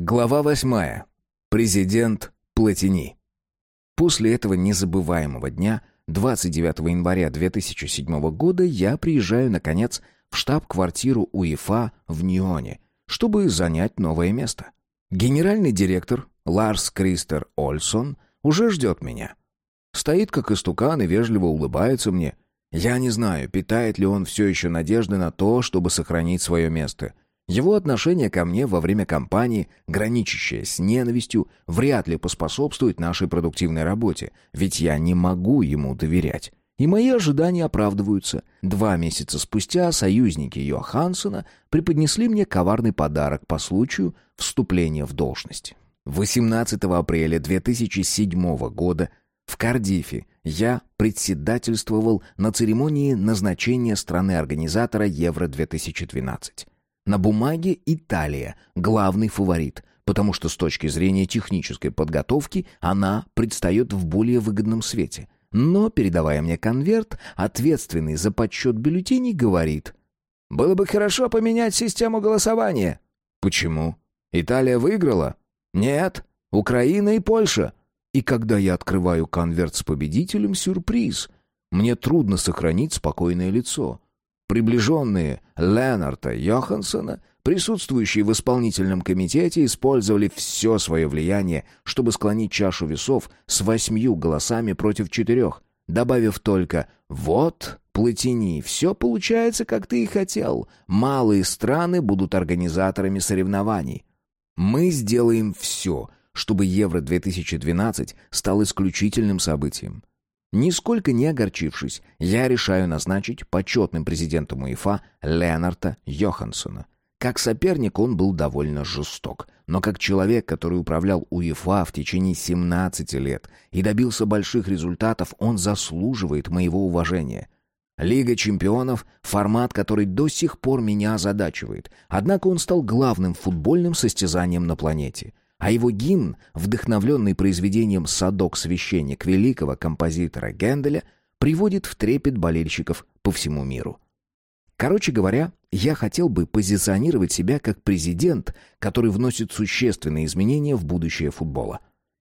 Глава восьмая. Президент Платини. После этого незабываемого дня, 29 января 2007 года, я приезжаю, наконец, в штаб-квартиру УЕФА в Ньоне, чтобы занять новое место. Генеральный директор Ларс Кристер Ольсон уже ждет меня. Стоит как истукан и вежливо улыбается мне. Я не знаю, питает ли он все еще надежды на то, чтобы сохранить свое место — его отношение ко мне во время кампании, граничащее с ненавистью, вряд ли поспособствует нашей продуктивной работе, ведь я не могу ему доверять. И мои ожидания оправдываются. Два месяца спустя союзники Йохансона преподнесли мне коварный подарок по случаю вступления в должность. 18 апреля 2007 года в Кардифе я председательствовал на церемонии назначения страны-организатора Евро-2012. На бумаге Италия – главный фаворит, потому что с точки зрения технической подготовки она предстает в более выгодном свете. Но, передавая мне конверт, ответственный за подсчет бюллетеней говорит «Было бы хорошо поменять систему голосования». «Почему? Италия выиграла?» «Нет, Украина и Польша». И когда я открываю конверт с победителем, сюрприз. Мне трудно сохранить спокойное лицо. Приближенные Ленарта Йоханссона, присутствующие в исполнительном комитете, использовали все свое влияние, чтобы склонить чашу весов с восьмью голосами против четырех, добавив только «Вот, Платини, все получается, как ты и хотел. Малые страны будут организаторами соревнований. Мы сделаем все, чтобы Евро-2012 стал исключительным событием. Нисколько не огорчившись, я решаю назначить почетным президентом УЕФА Леонарда Йоханссона. Как соперник он был довольно жесток, но как человек, который управлял УЕФА в течение 17 лет и добился больших результатов, он заслуживает моего уважения. Лига чемпионов – формат, который до сих пор меня озадачивает, однако он стал главным футбольным состязанием на планете – а его гимн, вдохновленный произведением «Садок-священник» великого композитора Генделя, приводит в трепет болельщиков по всему миру. Короче говоря, я хотел бы позиционировать себя как президент, который вносит существенные изменения в будущее футбола.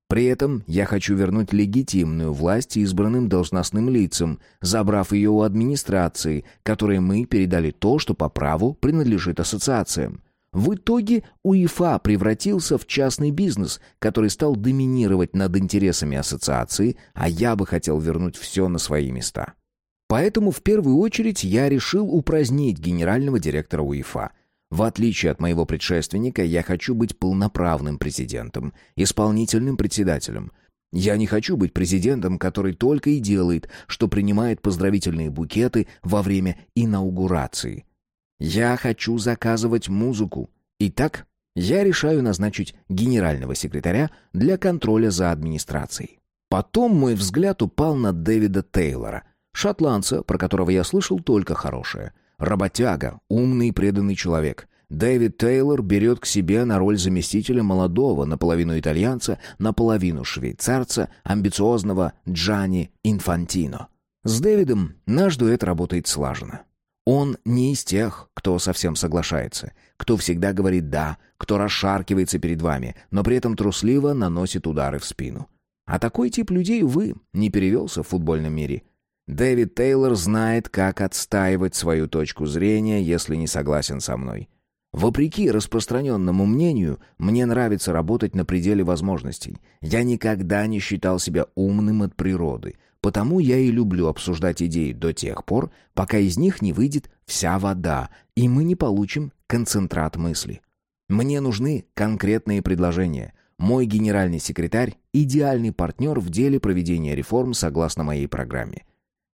При этом я хочу вернуть легитимную власть избранным должностным лицам, забрав ее у администрации, которой мы передали то, что по праву принадлежит ассоциациям. В итоге УЕФА превратился в частный бизнес, который стал доминировать над интересами ассоциации, а я бы хотел вернуть все на свои места. Поэтому в первую очередь я решил упразднить генерального директора УЕФА. В отличие от моего предшественника, я хочу быть полноправным президентом, исполнительным председателем. Я не хочу быть президентом, который только и делает, что принимает поздравительные букеты во время инаугурации. Я хочу заказывать музыку. Итак, я решаю назначить генерального секретаря для контроля за администрацией. Потом мой взгляд упал на Дэвида Тейлора, шотландца, про которого я слышал только хорошее. Работяга, умный и преданный человек. Дэвид Тейлор берет к себе на роль заместителя молодого, наполовину итальянца, наполовину швейцарца, амбициозного Джани Инфантино. С Дэвидом наш дуэт работает слаженно. Он не из тех, кто совсем соглашается, кто всегда говорит «да», кто расшаркивается перед вами, но при этом трусливо наносит удары в спину. А такой тип людей, увы, не перевелся в футбольном мире. Дэвид Тейлор знает, как отстаивать свою точку зрения, если не согласен со мной. Вопреки распространенному мнению, мне нравится работать на пределе возможностей. Я никогда не считал себя умным от природы, Потому я и люблю обсуждать идеи до тех пор, пока из них не выйдет вся вода, и мы не получим концентрат мысли. Мне нужны конкретные предложения. Мой генеральный секретарь – идеальный партнер в деле проведения реформ согласно моей программе.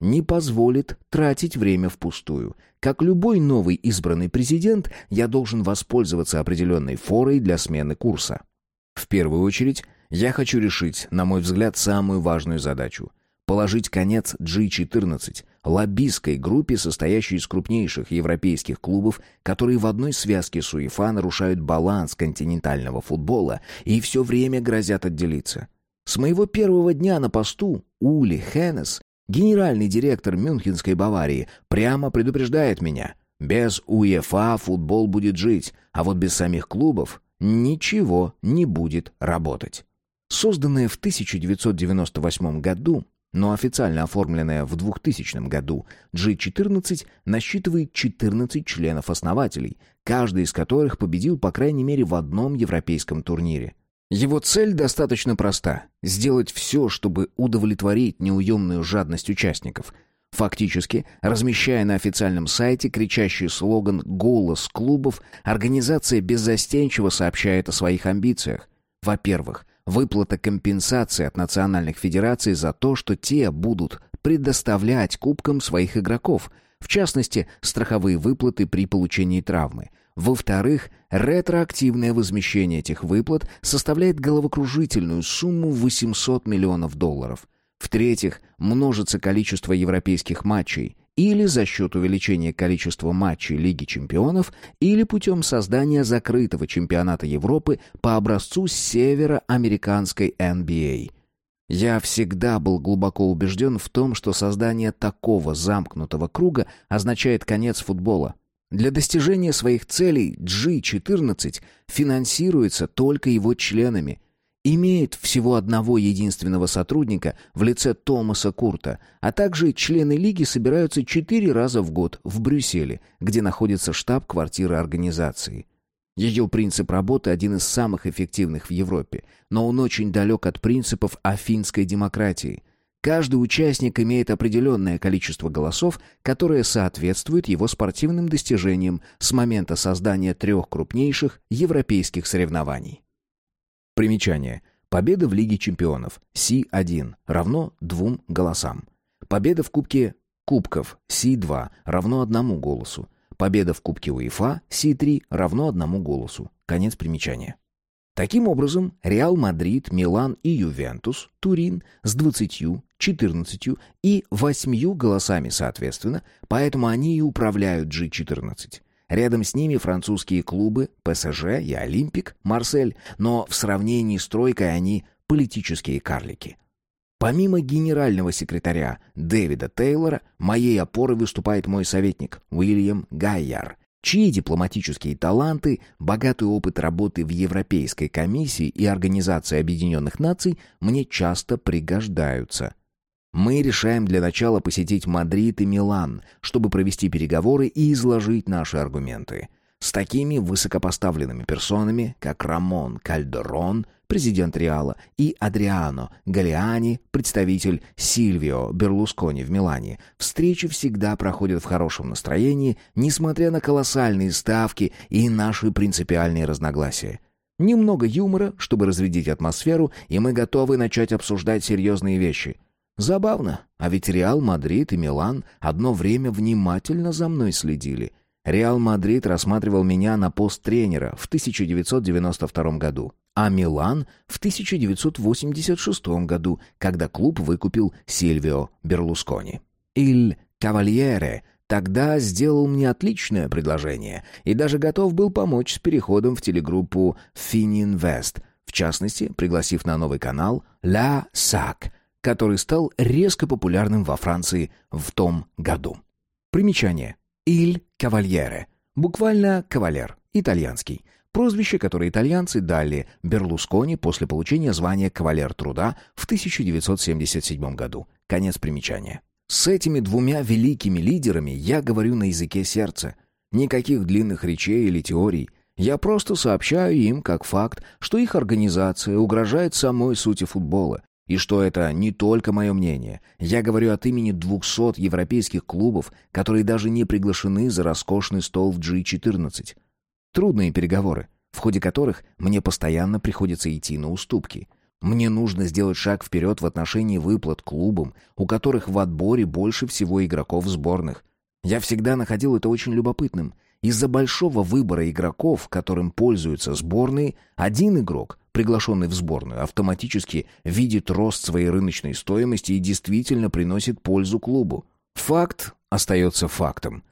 Не позволит тратить время впустую. Как любой новый избранный президент, я должен воспользоваться определенной форой для смены курса. В первую очередь, я хочу решить, на мой взгляд, самую важную задачу – положить конец G14, лоббистской группе, состоящей из крупнейших европейских клубов, которые в одной связке с УЕФА нарушают баланс континентального футбола и все время грозят отделиться. С моего первого дня на посту Ули Хеннес, генеральный директор Мюнхенской Баварии, прямо предупреждает меня. Без УЕФА футбол будет жить, а вот без самих клубов ничего не будет работать. Созданная в 1998 году, но официально оформленная в 2000 году, G14 насчитывает 14 членов-основателей, каждый из которых победил по крайней мере в одном европейском турнире. Его цель достаточно проста – сделать все, чтобы удовлетворить неуемную жадность участников – Фактически, размещая на официальном сайте кричащий слоган «Голос клубов», организация беззастенчиво сообщает о своих амбициях. Во-первых, выплата компенсации от национальных федераций за то, что те будут предоставлять кубкам своих игроков, в частности, страховые выплаты при получении травмы. Во-вторых, ретроактивное возмещение этих выплат составляет головокружительную сумму 800 миллионов долларов. В-третьих, множится количество европейских матчей или за счет увеличения количества матчей Лиги чемпионов, или путем создания закрытого чемпионата Европы по образцу североамериканской NBA. Я всегда был глубоко убежден в том, что создание такого замкнутого круга означает конец футбола. Для достижения своих целей G14 финансируется только его членами – имеет всего одного единственного сотрудника в лице Томаса Курта, а также члены лиги собираются четыре раза в год в Брюсселе, где находится штаб-квартира организации. Ее принцип работы один из самых эффективных в Европе, но он очень далек от принципов афинской демократии. Каждый участник имеет определенное количество голосов, которое соответствует его спортивным достижениям с момента создания трех крупнейших европейских соревнований. Примечание. Победа в Лиге чемпионов С1 равно двум голосам. Победа в Кубке Кубков С2 равно одному голосу. Победа в Кубке УЕФА С3 равно одному голосу. Конец примечания. Таким образом, Реал Мадрид, Милан и Ювентус, Турин с 20, 14 и 8 голосами соответственно, поэтому они и управляют G14. Рядом с ними французские клубы ПСЖ и Олимпик, Марсель, но в сравнении с тройкой они политические карлики. Помимо генерального секретаря Дэвида Тейлора, моей опорой выступает мой советник Уильям Гайяр, чьи дипломатические таланты, богатый опыт работы в Европейской комиссии и Организации Объединенных Наций мне часто пригождаются – мы решаем для начала посетить Мадрид и Милан, чтобы провести переговоры и изложить наши аргументы. С такими высокопоставленными персонами, как Рамон Кальдерон, президент Реала, и Адриано Галлиани, представитель Сильвио Берлускони в Милане, встречи всегда проходят в хорошем настроении, несмотря на колоссальные ставки и наши принципиальные разногласия. Немного юмора, чтобы разрядить атмосферу, и мы готовы начать обсуждать серьезные вещи – Забавно, а ведь Реал Мадрид и Милан одно время внимательно за мной следили. Реал Мадрид рассматривал меня на пост тренера в 1992 году, а Милан в 1986 году, когда клуб выкупил Сильвио Берлускони. Иль Кавальере тогда сделал мне отличное предложение и даже готов был помочь с переходом в телегруппу Fininvest, в частности, пригласив на новый канал La Sac – который стал резко популярным во Франции в том году. Примечание. «Иль Кавальере». Буквально «кавалер», итальянский. Прозвище, которое итальянцы дали Берлускони после получения звания «Кавалер труда» в 1977 году. Конец примечания. С этими двумя великими лидерами я говорю на языке сердца. Никаких длинных речей или теорий. Я просто сообщаю им как факт, что их организация угрожает самой сути футбола, и что это не только мое мнение. Я говорю от имени 200 европейских клубов, которые даже не приглашены за роскошный стол в G14. Трудные переговоры, в ходе которых мне постоянно приходится идти на уступки. Мне нужно сделать шаг вперед в отношении выплат клубам, у которых в отборе больше всего игроков сборных. Я всегда находил это очень любопытным. Из-за большого выбора игроков, которым пользуются сборные, один игрок приглашенный в сборную, автоматически видит рост своей рыночной стоимости и действительно приносит пользу клубу. Факт остается фактом.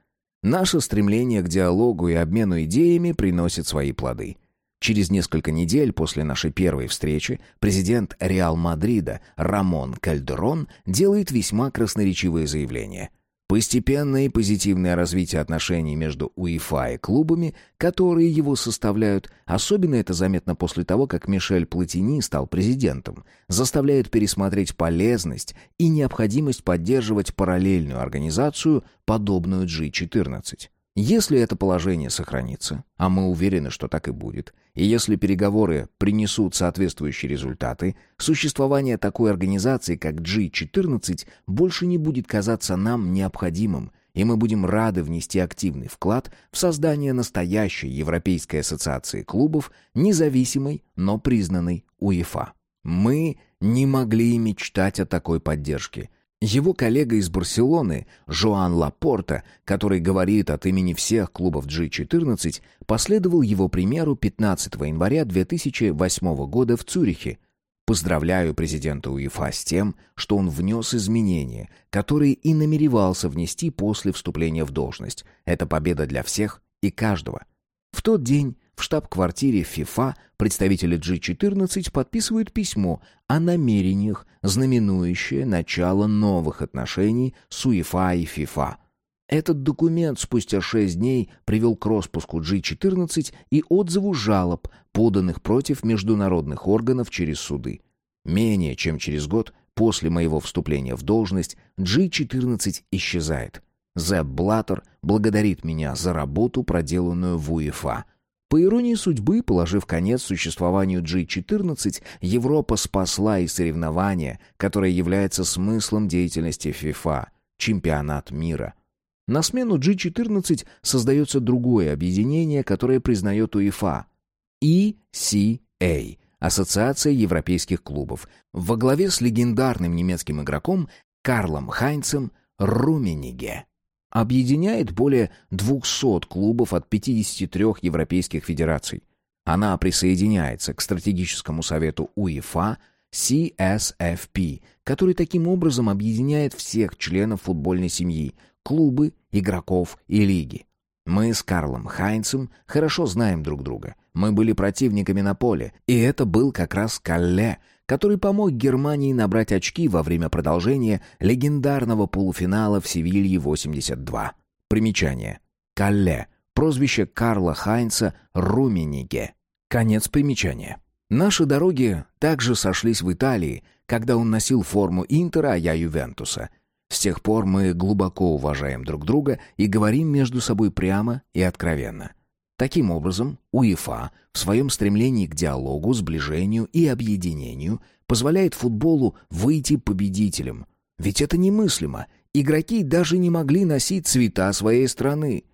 Наше стремление к диалогу и обмену идеями приносит свои плоды. Через несколько недель после нашей первой встречи президент Реал Мадрида Рамон Кальдерон делает весьма красноречивое заявление. Постепенное и позитивное развитие отношений между УЕФА и клубами, которые его составляют, особенно это заметно после того, как Мишель Платини стал президентом, заставляет пересмотреть полезность и необходимость поддерживать параллельную организацию, подобную G14. Если это положение сохранится, а мы уверены, что так и будет, и если переговоры принесут соответствующие результаты, существование такой организации, как G14, больше не будет казаться нам необходимым, и мы будем рады внести активный вклад в создание настоящей Европейской ассоциации клубов, независимой, но признанной УЕФА. Мы не могли мечтать о такой поддержке – его коллега из Барселоны, Жоан Лапорта, который говорит от имени всех клубов G14, последовал его примеру 15 января 2008 года в Цюрихе. Поздравляю президента УЕФА с тем, что он внес изменения, которые и намеревался внести после вступления в должность. Это победа для всех и каждого. В тот день в штаб-квартире ФИФА представители G14 подписывают письмо о намерениях, знаменующее начало новых отношений с УЕФА и ФИФА. Этот документ спустя шесть дней привел к распуску G14 и отзыву жалоб, поданных против международных органов через суды. Менее чем через год после моего вступления в должность G14 исчезает. Зеб Блаттер благодарит меня за работу, проделанную в УЕФА – по иронии судьбы, положив конец существованию G14, Европа спасла и соревнование, которое является смыслом деятельности FIFA – чемпионат мира. На смену G14 создается другое объединение, которое признает УЕФА – ECA – Ассоциация европейских клубов, во главе с легендарным немецким игроком Карлом Хайнцем Румениге объединяет более 200 клубов от 53 европейских федераций. Она присоединяется к стратегическому совету УЕФА CSFP, который таким образом объединяет всех членов футбольной семьи, клубы, игроков и лиги. Мы с Карлом Хайнцем хорошо знаем друг друга. Мы были противниками на поле, и это был как раз Калле, который помог Германии набрать очки во время продолжения легендарного полуфинала в Севилье 82. Примечание. Калле. Прозвище Карла Хайнца Румениге. Конец примечания. Наши дороги также сошлись в Италии, когда он носил форму Интера, а я Ювентуса. С тех пор мы глубоко уважаем друг друга и говорим между собой прямо и откровенно. Таким образом, УЕФА в своем стремлении к диалогу, сближению и объединению позволяет футболу выйти победителем. Ведь это немыслимо. Игроки даже не могли носить цвета своей страны.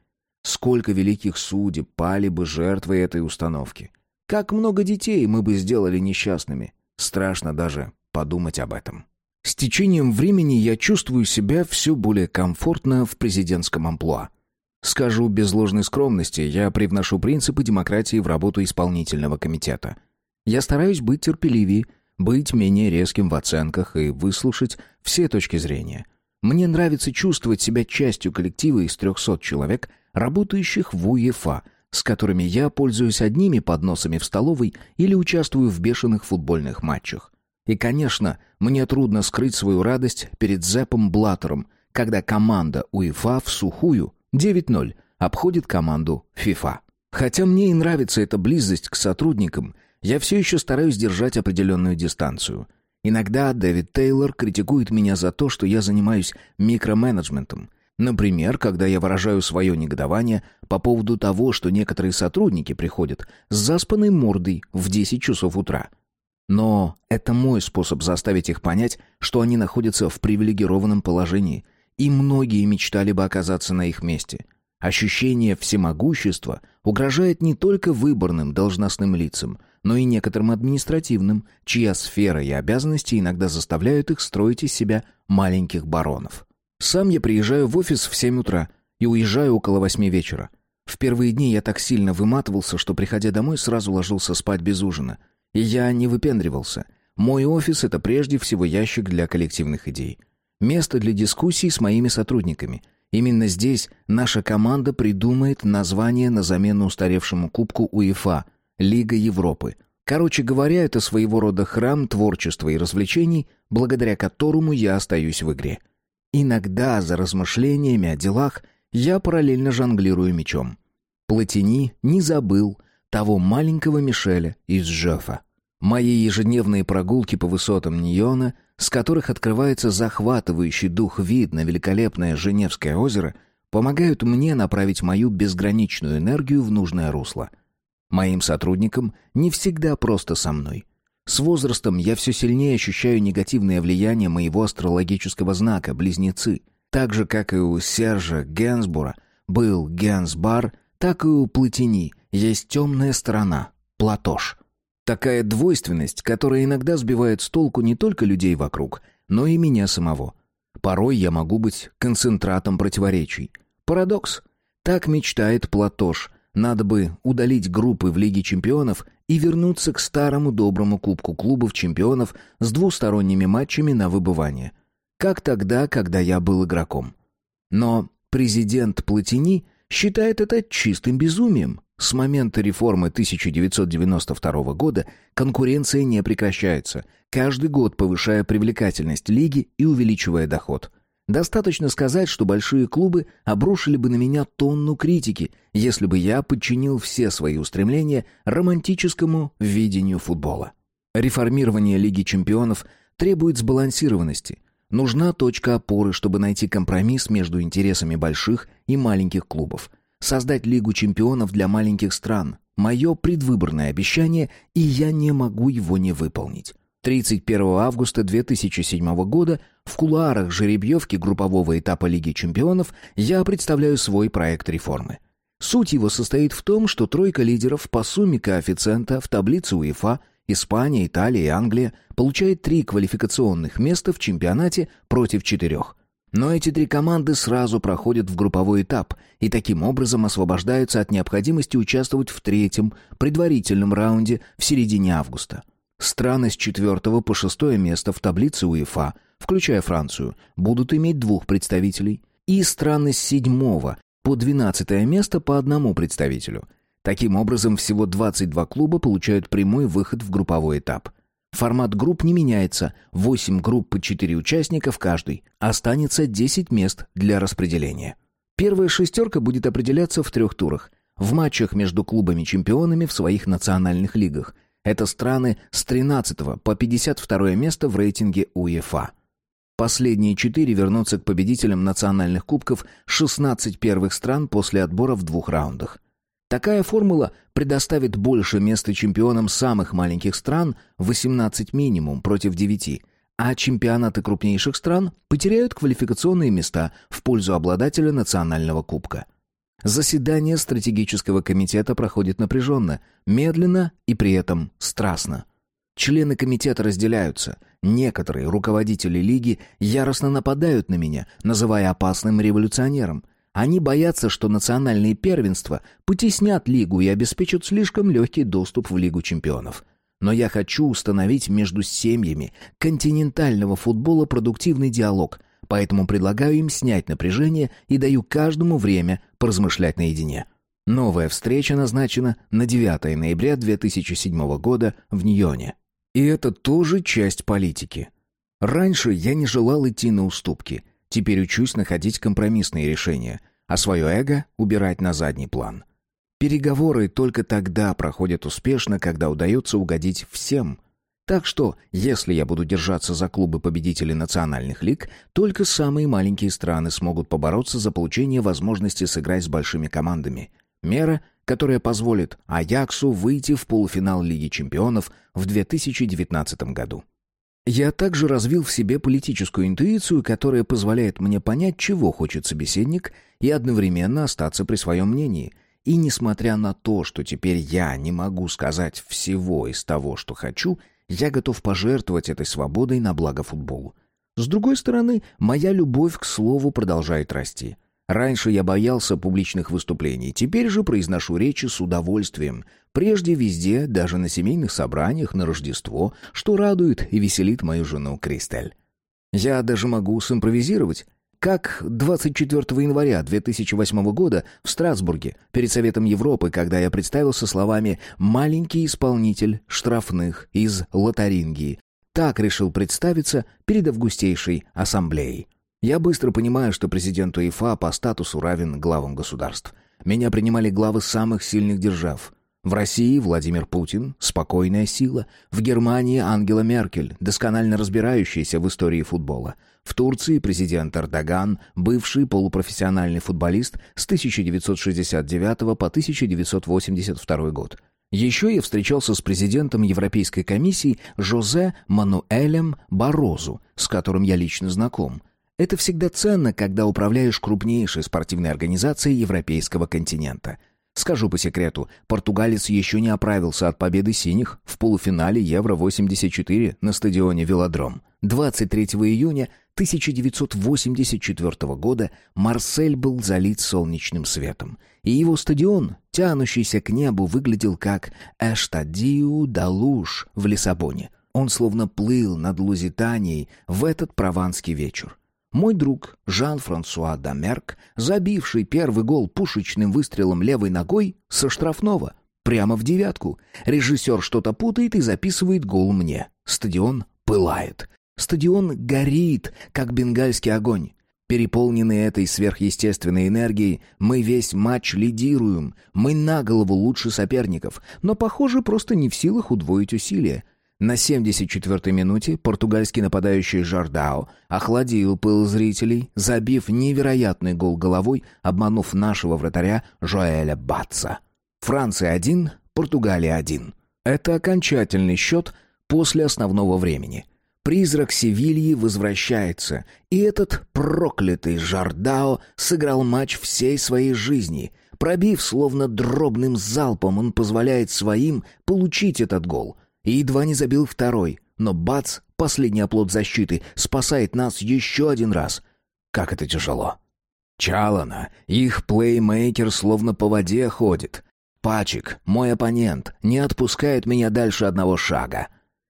Сколько великих судеб пали бы жертвой этой установки. Как много детей мы бы сделали несчастными. Страшно даже подумать об этом. С течением времени я чувствую себя все более комфортно в президентском амплуа. Скажу без ложной скромности, я привношу принципы демократии в работу исполнительного комитета. Я стараюсь быть терпеливее, быть менее резким в оценках и выслушать все точки зрения. Мне нравится чувствовать себя частью коллектива из 300 человек, работающих в УЕФА, с которыми я пользуюсь одними подносами в столовой или участвую в бешеных футбольных матчах. И, конечно, мне трудно скрыть свою радость перед Зепом Блаттером, когда команда УЕФА в сухую 9-0 обходит команду FIFA. Хотя мне и нравится эта близость к сотрудникам, я все еще стараюсь держать определенную дистанцию. Иногда Дэвид Тейлор критикует меня за то, что я занимаюсь микроменеджментом. Например, когда я выражаю свое негодование по поводу того, что некоторые сотрудники приходят с заспанной мордой в 10 часов утра. Но это мой способ заставить их понять, что они находятся в привилегированном положении – и многие мечтали бы оказаться на их месте. Ощущение всемогущества угрожает не только выборным должностным лицам, но и некоторым административным, чья сфера и обязанности иногда заставляют их строить из себя маленьких баронов. Сам я приезжаю в офис в 7 утра и уезжаю около 8 вечера. В первые дни я так сильно выматывался, что, приходя домой, сразу ложился спать без ужина. И я не выпендривался. Мой офис — это прежде всего ящик для коллективных идей. Место для дискуссий с моими сотрудниками. Именно здесь наша команда придумает название на замену устаревшему кубку УЕФА «Лига Европы». Короче говоря, это своего рода храм творчества и развлечений, благодаря которому я остаюсь в игре. Иногда за размышлениями о делах я параллельно жонглирую мечом. Платини не забыл того маленького Мишеля из Жефа. Мои ежедневные прогулки по высотам Ньона, с которых открывается захватывающий дух вид на великолепное Женевское озеро, помогают мне направить мою безграничную энергию в нужное русло. Моим сотрудникам не всегда просто со мной. С возрастом я все сильнее ощущаю негативное влияние моего астрологического знака «Близнецы». Так же, как и у Сержа Генсбура был Генсбар, так и у Платини есть темная сторона — Платош. Такая двойственность, которая иногда сбивает с толку не только людей вокруг, но и меня самого. Порой я могу быть концентратом противоречий. Парадокс. Так мечтает Платош. Надо бы удалить группы в Лиге чемпионов и вернуться к старому доброму кубку клубов чемпионов с двусторонними матчами на выбывание. Как тогда, когда я был игроком. Но президент Платини считает это чистым безумием. С момента реформы 1992 года конкуренция не прекращается, каждый год повышая привлекательность лиги и увеличивая доход. Достаточно сказать, что большие клубы обрушили бы на меня тонну критики, если бы я подчинил все свои устремления романтическому видению футбола. Реформирование Лиги чемпионов требует сбалансированности. Нужна точка опоры, чтобы найти компромисс между интересами больших и маленьких клубов. Создать Лигу чемпионов для маленьких стран – мое предвыборное обещание, и я не могу его не выполнить. 31 августа 2007 года в кулуарах жеребьевки группового этапа Лиги чемпионов я представляю свой проект реформы. Суть его состоит в том, что тройка лидеров по сумме коэффициента в таблице УЕФА Испания, Италия и Англия получает три квалификационных места в чемпионате против четырех. Но эти три команды сразу проходят в групповой этап и таким образом освобождаются от необходимости участвовать в третьем предварительном раунде в середине августа. Страны с четвертого по шестое место в таблице УЕФА, включая Францию, будут иметь двух представителей, и страны с седьмого по двенадцатое место по одному представителю. Таким образом, всего 22 клуба получают прямой выход в групповой этап. Формат групп не меняется, 8 групп по 4 участника в каждой. Останется 10 мест для распределения. Первая шестерка будет определяться в трех турах. В матчах между клубами-чемпионами в своих национальных лигах – это страны с 13 по 52 место в рейтинге УЕФА. Последние четыре вернутся к победителям национальных кубков 16 первых стран после отбора в двух раундах. Такая формула предоставит больше места чемпионам самых маленьких стран 18 минимум против 9, а чемпионаты крупнейших стран потеряют квалификационные места в пользу обладателя национального кубка. Заседание стратегического комитета проходит напряженно, медленно и при этом страстно. Члены комитета разделяются. Некоторые руководители лиги яростно нападают на меня, называя опасным революционером. Они боятся, что национальные первенства потеснят лигу и обеспечат слишком легкий доступ в Лигу чемпионов. Но я хочу установить между семьями континентального футбола продуктивный диалог, Поэтому предлагаю им снять напряжение и даю каждому время поразмышлять наедине. Новая встреча назначена на 9 ноября 2007 года в Ньоне. И это тоже часть политики. Раньше я не желал идти на уступки. Теперь учусь находить компромиссные решения, а свое эго убирать на задний план. Переговоры только тогда проходят успешно, когда удается угодить всем – так что, если я буду держаться за клубы победителей национальных лиг, только самые маленькие страны смогут побороться за получение возможности сыграть с большими командами. Мера, которая позволит Аяксу выйти в полуфинал Лиги чемпионов в 2019 году. Я также развил в себе политическую интуицию, которая позволяет мне понять, чего хочет собеседник, и одновременно остаться при своем мнении. И несмотря на то, что теперь я не могу сказать всего из того, что хочу – я готов пожертвовать этой свободой на благо футболу. С другой стороны, моя любовь к слову продолжает расти. Раньше я боялся публичных выступлений, теперь же произношу речи с удовольствием. Прежде везде, даже на семейных собраниях, на Рождество, что радует и веселит мою жену Кристель. Я даже могу симпровизировать. Как 24 января 2008 года в Страсбурге перед Советом Европы, когда я представился словами «маленький исполнитель штрафных из Лотарингии», так решил представиться перед августейшей ассамблеей. Я быстро понимаю, что президент УЕФА по статусу равен главам государств. Меня принимали главы самых сильных держав. В России Владимир Путин – спокойная сила. В Германии Ангела Меркель, досконально разбирающаяся в истории футбола. В Турции президент Эрдоган, бывший полупрофессиональный футболист с 1969 по 1982 год. Еще я встречался с президентом Европейской комиссии Жозе Мануэлем Барозу, с которым я лично знаком. Это всегда ценно, когда управляешь крупнейшей спортивной организацией европейского континента – Скажу по секрету, португалец еще не оправился от победы синих в полуфинале Евро-84 на стадионе «Велодром». 23 июня 1984 года Марсель был залит солнечным светом, и его стадион, тянущийся к небу, выглядел как Эштадиу да Луж в Лиссабоне. Он словно плыл над Лузитанией в этот прованский вечер. Мой друг Жан-Франсуа Дамерк, забивший первый гол пушечным выстрелом левой ногой со штрафного, прямо в девятку. Режиссер что-то путает и записывает гол мне. Стадион пылает. Стадион горит, как бенгальский огонь. Переполненные этой сверхъестественной энергией, мы весь матч лидируем. Мы на голову лучше соперников, но, похоже, просто не в силах удвоить усилия. На 74-й минуте португальский нападающий Жардао охладил пыл зрителей, забив невероятный гол головой, обманув нашего вратаря Жоэля Батца. Франция 1, Португалия 1. Это окончательный счет после основного времени. Призрак Севильи возвращается, и этот проклятый Жардао сыграл матч всей своей жизни. Пробив словно дробным залпом, он позволяет своим получить этот гол — и едва не забил второй. Но бац, последний оплот защиты, спасает нас еще один раз. Как это тяжело. Чалана, их плеймейкер словно по воде ходит. Пачик, мой оппонент, не отпускает меня дальше одного шага.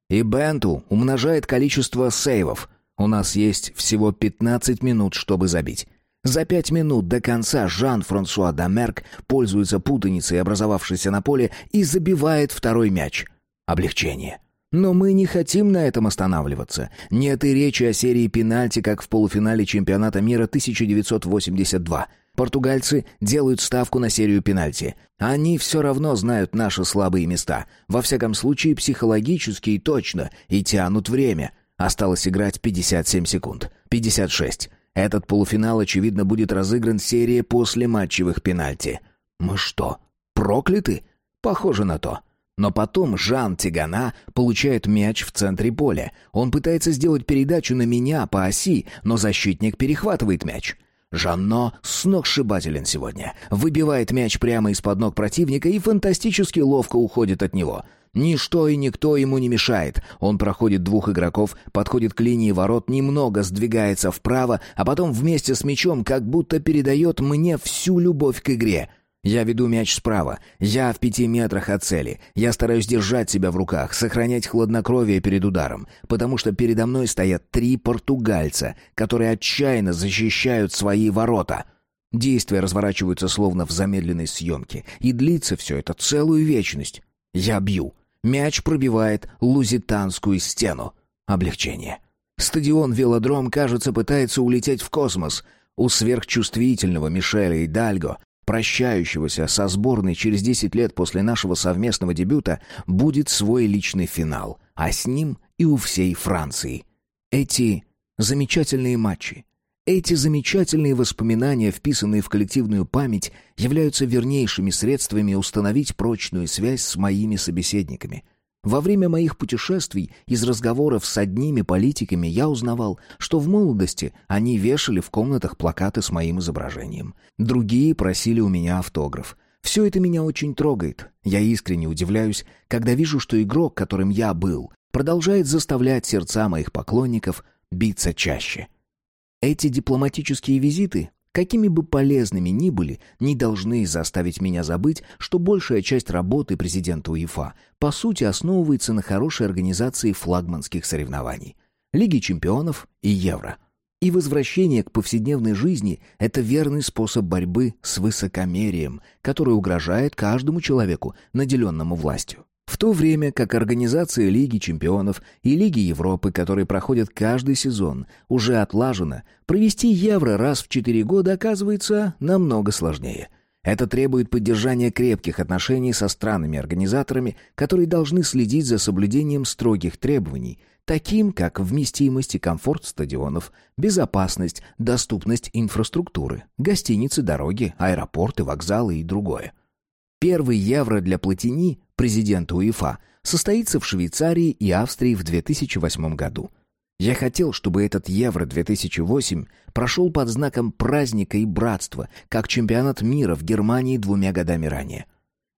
И Бенту умножает количество сейвов. У нас есть всего 15 минут, чтобы забить. За пять минут до конца Жан-Франсуа Дамерк пользуется путаницей, образовавшейся на поле, и забивает второй мяч — Облегчение. Но мы не хотим на этом останавливаться. Нет и речи о серии пенальти, как в полуфинале чемпионата мира 1982. Португальцы делают ставку на серию пенальти. Они все равно знают наши слабые места. Во всяком случае, психологически и точно. И тянут время. Осталось играть 57 секунд. 56. Этот полуфинал, очевидно, будет разыгран серией после матчевых пенальти. Мы что, прокляты? Похоже на то. Но потом Жан Тигана получает мяч в центре поля. Он пытается сделать передачу на меня по оси, но защитник перехватывает мяч. Жанно сногсшибателен сегодня. Выбивает мяч прямо из-под ног противника и фантастически ловко уходит от него. Ничто и никто ему не мешает. Он проходит двух игроков, подходит к линии ворот, немного сдвигается вправо, а потом вместе с мячом как будто передает мне всю любовь к игре — я веду мяч справа. Я в пяти метрах от цели. Я стараюсь держать себя в руках, сохранять хладнокровие перед ударом, потому что передо мной стоят три португальца, которые отчаянно защищают свои ворота. Действия разворачиваются словно в замедленной съемке, и длится все это целую вечность. Я бью. Мяч пробивает лузитанскую стену. Облегчение. Стадион «Велодром», кажется, пытается улететь в космос. У сверхчувствительного Мишеля и Дальго прощающегося со сборной через 10 лет после нашего совместного дебюта, будет свой личный финал, а с ним и у всей Франции. Эти замечательные матчи, эти замечательные воспоминания, вписанные в коллективную память, являются вернейшими средствами установить прочную связь с моими собеседниками – во время моих путешествий из разговоров с одними политиками я узнавал, что в молодости они вешали в комнатах плакаты с моим изображением. Другие просили у меня автограф. Все это меня очень трогает. Я искренне удивляюсь, когда вижу, что игрок, которым я был, продолжает заставлять сердца моих поклонников биться чаще. Эти дипломатические визиты какими бы полезными ни были, не должны заставить меня забыть, что большая часть работы президента УЕФА по сути основывается на хорошей организации флагманских соревнований, Лиги чемпионов и Евро. И возвращение к повседневной жизни – это верный способ борьбы с высокомерием, который угрожает каждому человеку, наделенному властью. В то время как организация Лиги чемпионов и Лиги Европы, которые проходят каждый сезон, уже отлажена, провести Евро раз в четыре года оказывается намного сложнее. Это требует поддержания крепких отношений со странами-организаторами, которые должны следить за соблюдением строгих требований, таким как вместимость и комфорт стадионов, безопасность, доступность инфраструктуры, гостиницы, дороги, аэропорты, вокзалы и другое. Первый евро для Платини, президента УЕФА, состоится в Швейцарии и Австрии в 2008 году. Я хотел, чтобы этот Евро-2008 прошел под знаком праздника и братства, как чемпионат мира в Германии двумя годами ранее.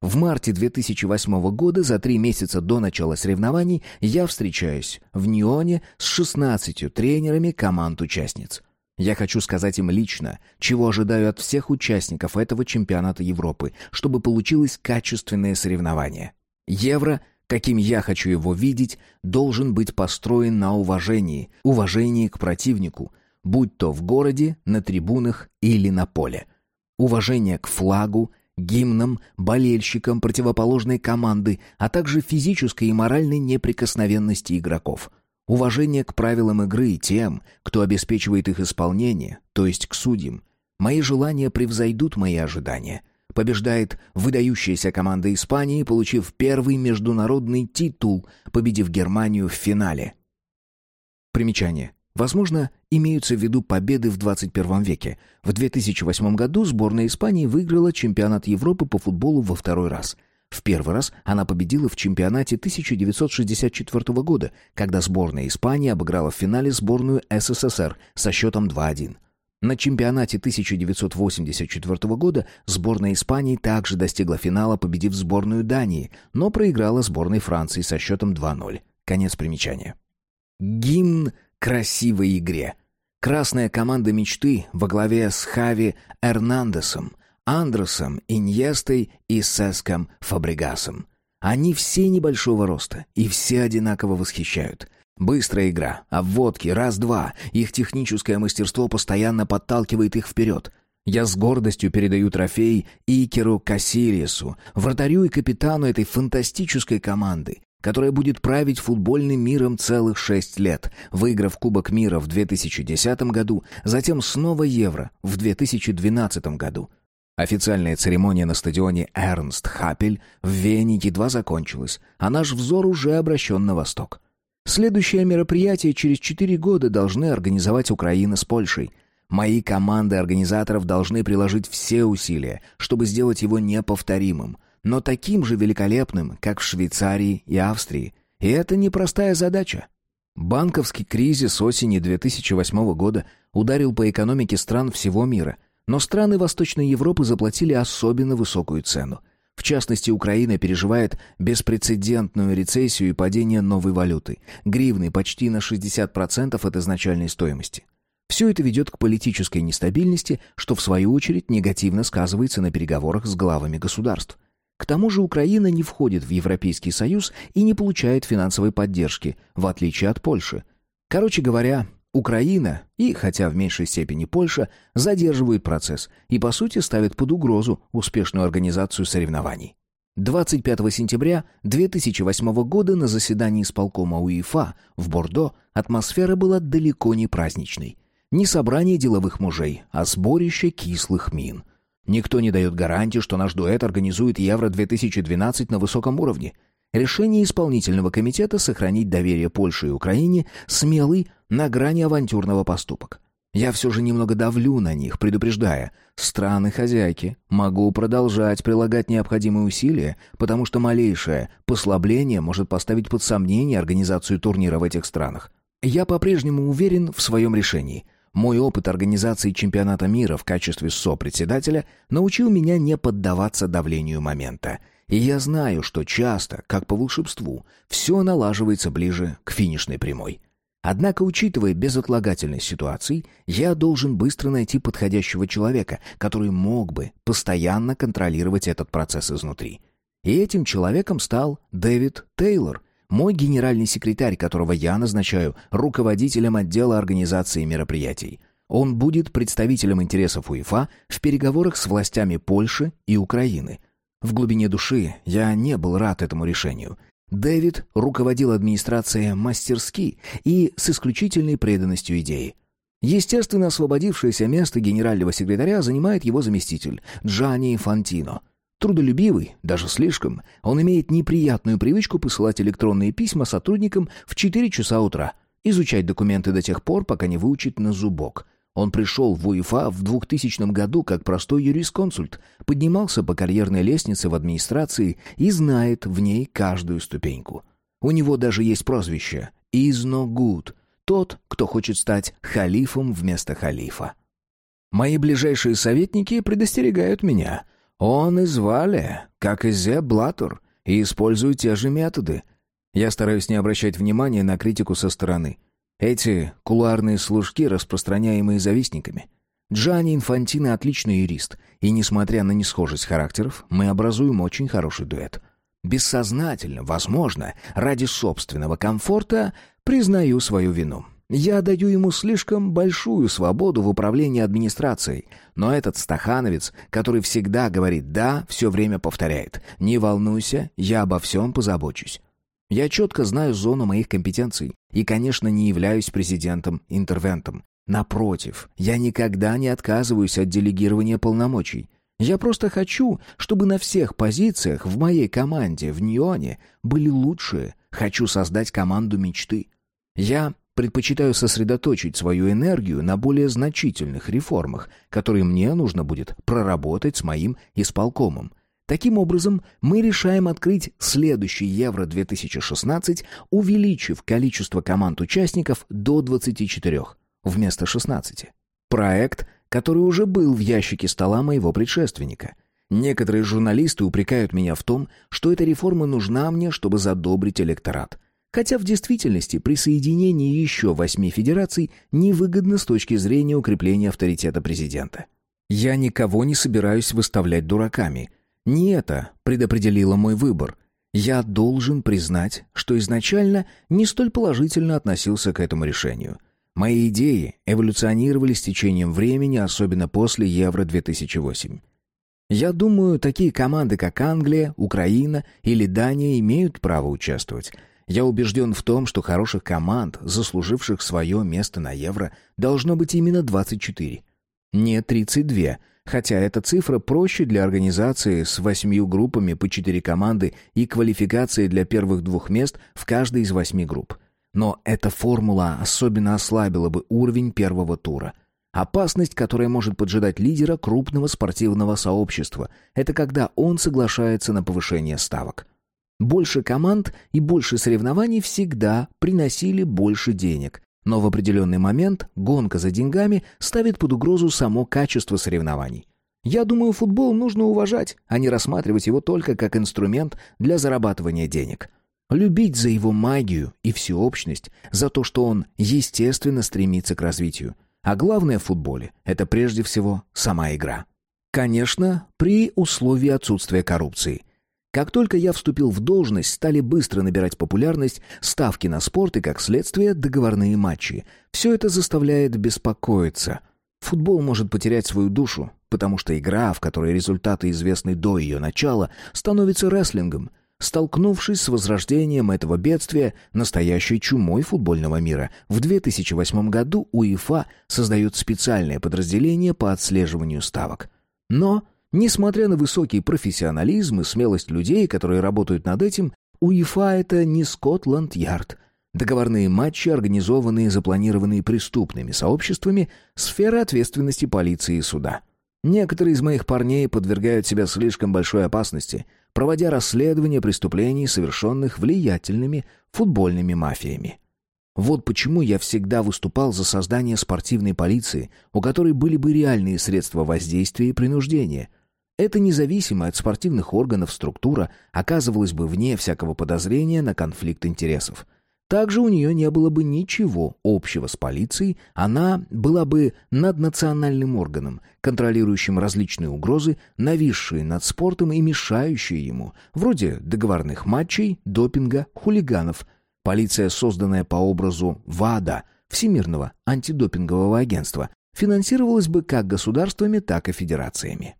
В марте 2008 года, за три месяца до начала соревнований, я встречаюсь в Нионе с 16 тренерами команд-участниц. Я хочу сказать им лично, чего ожидаю от всех участников этого чемпионата Европы, чтобы получилось качественное соревнование. Евро, каким я хочу его видеть, должен быть построен на уважении, уважении к противнику, будь то в городе, на трибунах или на поле. Уважение к флагу, гимнам, болельщикам противоположной команды, а также физической и моральной неприкосновенности игроков – Уважение к правилам игры и тем, кто обеспечивает их исполнение, то есть к судьям. Мои желания превзойдут мои ожидания. Побеждает выдающаяся команда Испании, получив первый международный титул, победив Германию в финале. Примечание. Возможно, имеются в виду победы в 21 веке. В 2008 году сборная Испании выиграла чемпионат Европы по футболу во второй раз – в первый раз она победила в чемпионате 1964 года, когда сборная Испании обыграла в финале сборную СССР со счетом 2-1. На чемпионате 1984 года сборная Испании также достигла финала, победив сборную Дании, но проиграла сборной Франции со счетом 2-0. Конец примечания. Гимн красивой игре. Красная команда мечты во главе с Хави Эрнандесом Андресом, Иньестой и Сеском Фабригасом. Они все небольшого роста и все одинаково восхищают. Быстрая игра, обводки, раз-два. Их техническое мастерство постоянно подталкивает их вперед. Я с гордостью передаю трофей Икеру Кассириесу, вратарю и капитану этой фантастической команды, которая будет править футбольным миром целых шесть лет, выиграв Кубок мира в 2010 году, затем снова Евро в 2012 году. Официальная церемония на стадионе Эрнст Хапель в Вене едва закончилась, а наш взор уже обращен на восток. Следующее мероприятие через четыре года должны организовать Украина с Польшей. Мои команды организаторов должны приложить все усилия, чтобы сделать его неповторимым, но таким же великолепным, как в Швейцарии и Австрии. И это непростая задача. Банковский кризис осени 2008 года ударил по экономике стран всего мира – но страны Восточной Европы заплатили особенно высокую цену. В частности, Украина переживает беспрецедентную рецессию и падение новой валюты. Гривны почти на 60% от изначальной стоимости. Все это ведет к политической нестабильности, что в свою очередь негативно сказывается на переговорах с главами государств. К тому же Украина не входит в Европейский Союз и не получает финансовой поддержки, в отличие от Польши. Короче говоря, Украина и, хотя в меньшей степени Польша, задерживают процесс и, по сути, ставят под угрозу успешную организацию соревнований. 25 сентября 2008 года на заседании исполкома УЕФА в Бордо атмосфера была далеко не праздничной. Не собрание деловых мужей, а сборище кислых мин. Никто не дает гарантии, что наш дуэт организует Евро-2012 на высоком уровне – Решение исполнительного комитета сохранить доверие Польше и Украине смелый на грани авантюрного поступок. Я все же немного давлю на них, предупреждая. Страны-хозяйки, могу продолжать прилагать необходимые усилия, потому что малейшее послабление может поставить под сомнение организацию турнира в этих странах. Я по-прежнему уверен в своем решении. Мой опыт организации чемпионата мира в качестве сопредседателя научил меня не поддаваться давлению момента — и я знаю, что часто, как по волшебству, все налаживается ближе к финишной прямой. Однако, учитывая безотлагательность ситуации, я должен быстро найти подходящего человека, который мог бы постоянно контролировать этот процесс изнутри. И этим человеком стал Дэвид Тейлор, мой генеральный секретарь, которого я назначаю руководителем отдела организации мероприятий. Он будет представителем интересов УЕФА в переговорах с властями Польши и Украины – В глубине души я не был рад этому решению. Дэвид руководил администрацией мастерски и с исключительной преданностью идеи. Естественно, освободившееся место генерального секретаря занимает его заместитель Джанни Фантино. Трудолюбивый, даже слишком, он имеет неприятную привычку посылать электронные письма сотрудникам в 4 часа утра, изучать документы до тех пор, пока не выучит на зубок – он пришел в УЕФА в 2000 году как простой юрисконсульт, поднимался по карьерной лестнице в администрации и знает в ней каждую ступеньку. У него даже есть прозвище «Is no good» — тот, кто хочет стать халифом вместо халифа. Мои ближайшие советники предостерегают меня. Он из Вале, как и Зе Блаттер, и использует те же методы. Я стараюсь не обращать внимания на критику со стороны — эти кулуарные служки, распространяемые завистниками. Джани Инфантино отличный юрист, и, несмотря на несхожесть характеров, мы образуем очень хороший дуэт. Бессознательно, возможно, ради собственного комфорта, признаю свою вину. Я даю ему слишком большую свободу в управлении администрацией, но этот стахановец, который всегда говорит «да», все время повторяет «не волнуйся, я обо всем позабочусь». Я четко знаю зону моих компетенций и, конечно, не являюсь президентом-интервентом. Напротив, я никогда не отказываюсь от делегирования полномочий. Я просто хочу, чтобы на всех позициях в моей команде в Ньоне были лучшие. Хочу создать команду мечты. Я предпочитаю сосредоточить свою энергию на более значительных реформах, которые мне нужно будет проработать с моим исполкомом. Таким образом, мы решаем открыть следующий Евро-2016, увеличив количество команд-участников до 24, вместо 16. Проект, который уже был в ящике стола моего предшественника. Некоторые журналисты упрекают меня в том, что эта реформа нужна мне, чтобы задобрить электорат. Хотя в действительности присоединение еще восьми федераций невыгодно с точки зрения укрепления авторитета президента. Я никого не собираюсь выставлять дураками – не это предопределило мой выбор. Я должен признать, что изначально не столь положительно относился к этому решению. Мои идеи эволюционировали с течением времени, особенно после Евро-2008. Я думаю, такие команды, как Англия, Украина или Дания, имеют право участвовать. Я убежден в том, что хороших команд, заслуживших свое место на Евро, должно быть именно 24. Не 32, хотя эта цифра проще для организации с восьмью группами по четыре команды и квалификацией для первых двух мест в каждой из восьми групп. Но эта формула особенно ослабила бы уровень первого тура. Опасность, которая может поджидать лидера крупного спортивного сообщества, это когда он соглашается на повышение ставок. Больше команд и больше соревнований всегда приносили больше денег, но в определенный момент гонка за деньгами ставит под угрозу само качество соревнований. Я думаю, футбол нужно уважать, а не рассматривать его только как инструмент для зарабатывания денег. Любить за его магию и всеобщность, за то, что он естественно стремится к развитию. А главное в футболе – это прежде всего сама игра. Конечно, при условии отсутствия коррупции. Как только я вступил в должность, стали быстро набирать популярность ставки на спорт и, как следствие, договорные матчи. Все это заставляет беспокоиться. Футбол может потерять свою душу, потому что игра, в которой результаты известны до ее начала, становится рестлингом. Столкнувшись с возрождением этого бедствия, настоящей чумой футбольного мира, в 2008 году УЕФА создает специальное подразделение по отслеживанию ставок. Но Несмотря на высокий профессионализм и смелость людей, которые работают над этим, УЕФА — это не Скотланд-Ярд. Договорные матчи, организованные и запланированные преступными сообществами, сфера ответственности полиции и суда. Некоторые из моих парней подвергают себя слишком большой опасности, проводя расследование преступлений, совершенных влиятельными футбольными мафиями. Вот почему я всегда выступал за создание спортивной полиции, у которой были бы реальные средства воздействия и принуждения, эта независимая от спортивных органов структура оказывалась бы вне всякого подозрения на конфликт интересов. Также у нее не было бы ничего общего с полицией, она была бы наднациональным органом, контролирующим различные угрозы, нависшие над спортом и мешающие ему, вроде договорных матчей, допинга, хулиганов. Полиция, созданная по образу ВАДА, Всемирного антидопингового агентства, финансировалась бы как государствами, так и федерациями.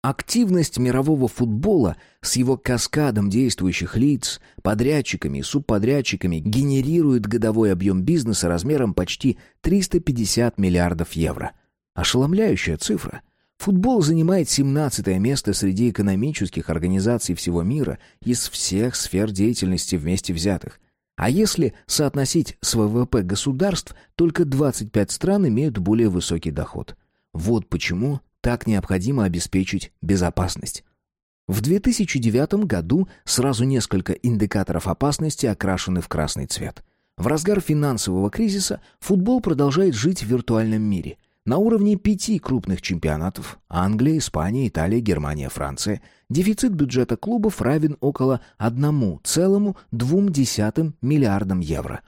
Активность мирового футбола с его каскадом действующих лиц, подрядчиками и субподрядчиками генерирует годовой объем бизнеса размером почти 350 миллиардов евро. Ошеломляющая цифра. Футбол занимает 17 место среди экономических организаций всего мира из всех сфер деятельности вместе взятых. А если соотносить с ВВП государств, только 25 стран имеют более высокий доход. Вот почему так необходимо обеспечить безопасность. В 2009 году сразу несколько индикаторов опасности окрашены в красный цвет. В разгар финансового кризиса футбол продолжает жить в виртуальном мире. На уровне пяти крупных чемпионатов – Англия, Испания, Италия, Германия, Франция – дефицит бюджета клубов равен около 1,2 миллиардам евро.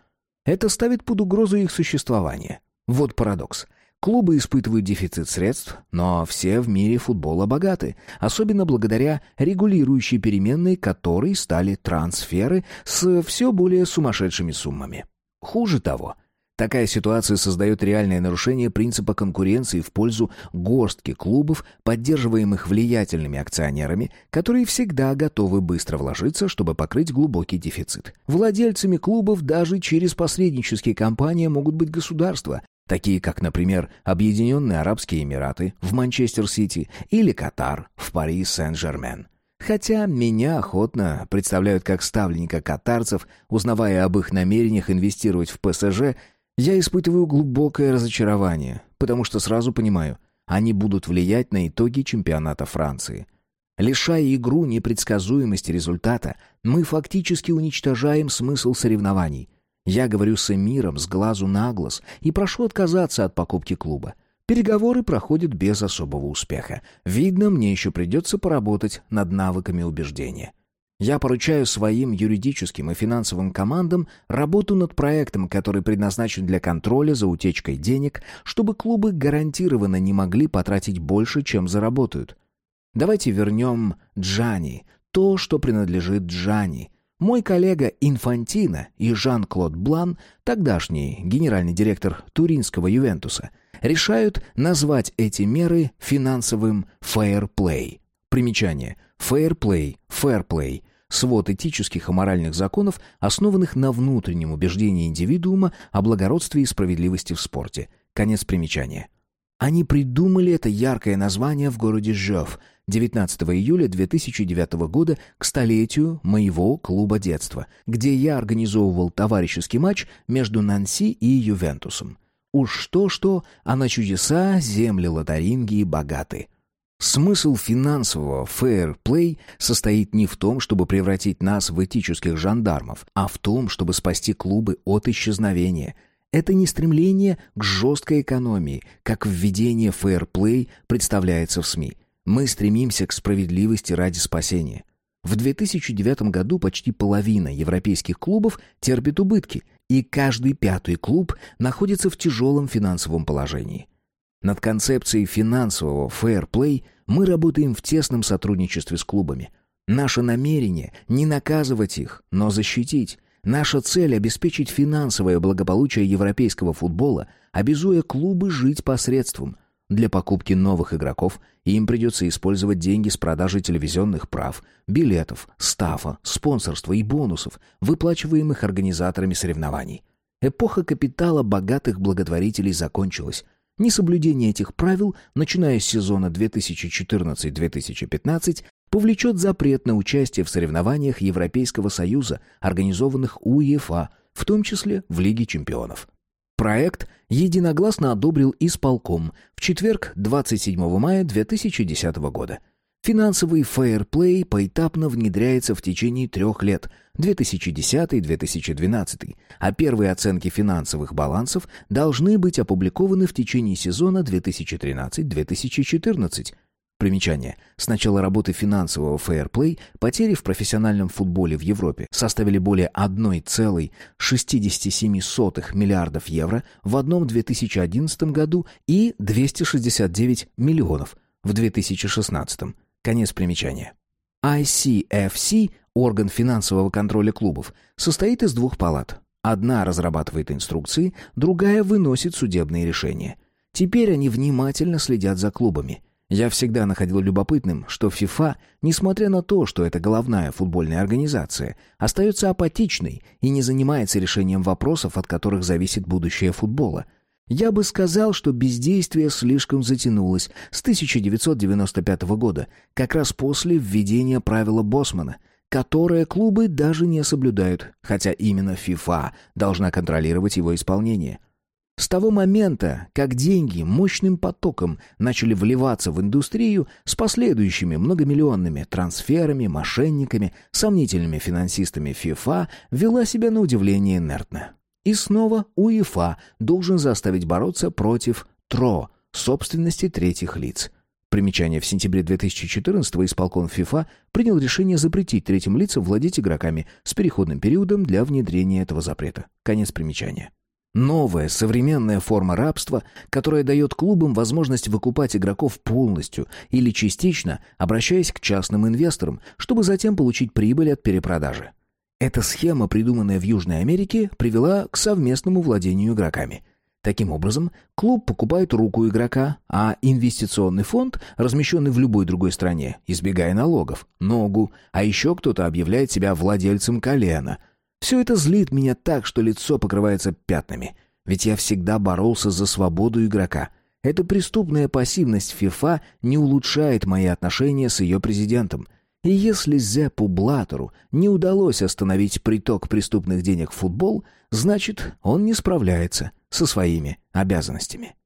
Это ставит под угрозу их существование. Вот парадокс – Клубы испытывают дефицит средств, но все в мире футбола богаты, особенно благодаря регулирующей переменной, которой стали трансферы с все более сумасшедшими суммами. Хуже того, такая ситуация создает реальное нарушение принципа конкуренции в пользу горстки клубов, поддерживаемых влиятельными акционерами, которые всегда готовы быстро вложиться, чтобы покрыть глубокий дефицит. Владельцами клубов даже через посреднические компании могут быть государства, такие как, например, Объединенные Арабские Эмираты в Манчестер-Сити или Катар в Пари Сен-Жермен. Хотя меня охотно представляют как ставленника катарцев, узнавая об их намерениях инвестировать в ПСЖ, я испытываю глубокое разочарование, потому что сразу понимаю, они будут влиять на итоги чемпионата Франции. Лишая игру непредсказуемости результата, мы фактически уничтожаем смысл соревнований – я говорю с эмиром с глазу на глаз и прошу отказаться от покупки клуба. Переговоры проходят без особого успеха. Видно, мне еще придется поработать над навыками убеждения. Я поручаю своим юридическим и финансовым командам работу над проектом, который предназначен для контроля за утечкой денег, чтобы клубы гарантированно не могли потратить больше, чем заработают. Давайте вернем Джани, то, что принадлежит Джани, мой коллега Инфантино и Жан-Клод Блан, тогдашний генеральный директор Туринского Ювентуса, решают назвать эти меры финансовым фейерплей. Примечание. Фейерплей, фэрплей – свод этических и моральных законов, основанных на внутреннем убеждении индивидуума о благородстве и справедливости в спорте. Конец примечания. Они придумали это яркое название в городе Жёв, 19 июля 2009 года к столетию моего клуба детства, где я организовывал товарищеский матч между Нанси и Ювентусом. Уж что-что, а на чудеса земли Лотарингии богаты. Смысл финансового фейер-плей состоит не в том, чтобы превратить нас в этических жандармов, а в том, чтобы спасти клубы от исчезновения – это не стремление к жесткой экономии, как введение фейерплей представляется в СМИ. Мы стремимся к справедливости ради спасения. В 2009 году почти половина европейских клубов терпит убытки, и каждый пятый клуб находится в тяжелом финансовом положении. Над концепцией финансового фейерплей мы работаем в тесном сотрудничестве с клубами. Наше намерение – не наказывать их, но защитить – Наша цель – обеспечить финансовое благополучие европейского футбола, обязуя клубы жить посредством. Для покупки новых игроков им придется использовать деньги с продажи телевизионных прав, билетов, стафа, спонсорства и бонусов, выплачиваемых организаторами соревнований. Эпоха капитала богатых благотворителей закончилась. Несоблюдение этих правил, начиная с сезона 2014-2015, повлечет запрет на участие в соревнованиях Европейского Союза, организованных УЕФА, в том числе в Лиге чемпионов. Проект единогласно одобрил исполком в четверг 27 мая 2010 года. Финансовый фейерплей поэтапно внедряется в течение трех лет 2010-2012, а первые оценки финансовых балансов должны быть опубликованы в течение сезона 2013-2014. Примечание. С начала работы финансового фейерплей потери в профессиональном футболе в Европе составили более 1,67 миллиардов евро в одном 2011 году и 269 миллионов в 2016. Конец примечания. ICFC, орган финансового контроля клубов, состоит из двух палат. Одна разрабатывает инструкции, другая выносит судебные решения. Теперь они внимательно следят за клубами – Я всегда находил любопытным, что FIFA, несмотря на то, что это головная футбольная организация, остается апатичной и не занимается решением вопросов, от которых зависит будущее футбола. Я бы сказал, что бездействие слишком затянулось с 1995 года, как раз после введения правила Босмана, которое клубы даже не соблюдают, хотя именно FIFA должна контролировать его исполнение – с того момента, как деньги мощным потоком начали вливаться в индустрию с последующими многомиллионными трансферами, мошенниками, сомнительными финансистами ФИФА, вела себя на удивление инертно. И снова УЕФА должен заставить бороться против ТРО, собственности третьих лиц. Примечание. В сентябре 2014 исполком ФИФА принял решение запретить третьим лицам владеть игроками с переходным периодом для внедрения этого запрета. Конец примечания. Новая, современная форма рабства, которая дает клубам возможность выкупать игроков полностью или частично, обращаясь к частным инвесторам, чтобы затем получить прибыль от перепродажи. Эта схема, придуманная в Южной Америке, привела к совместному владению игроками. Таким образом, клуб покупает руку игрока, а инвестиционный фонд, размещенный в любой другой стране, избегая налогов, ногу, а еще кто-то объявляет себя владельцем колена – все это злит меня так, что лицо покрывается пятнами. Ведь я всегда боролся за свободу игрока. Эта преступная пассивность ФИФА не улучшает мои отношения с ее президентом. И если Зеппу Блаттеру не удалось остановить приток преступных денег в футбол, значит, он не справляется со своими обязанностями.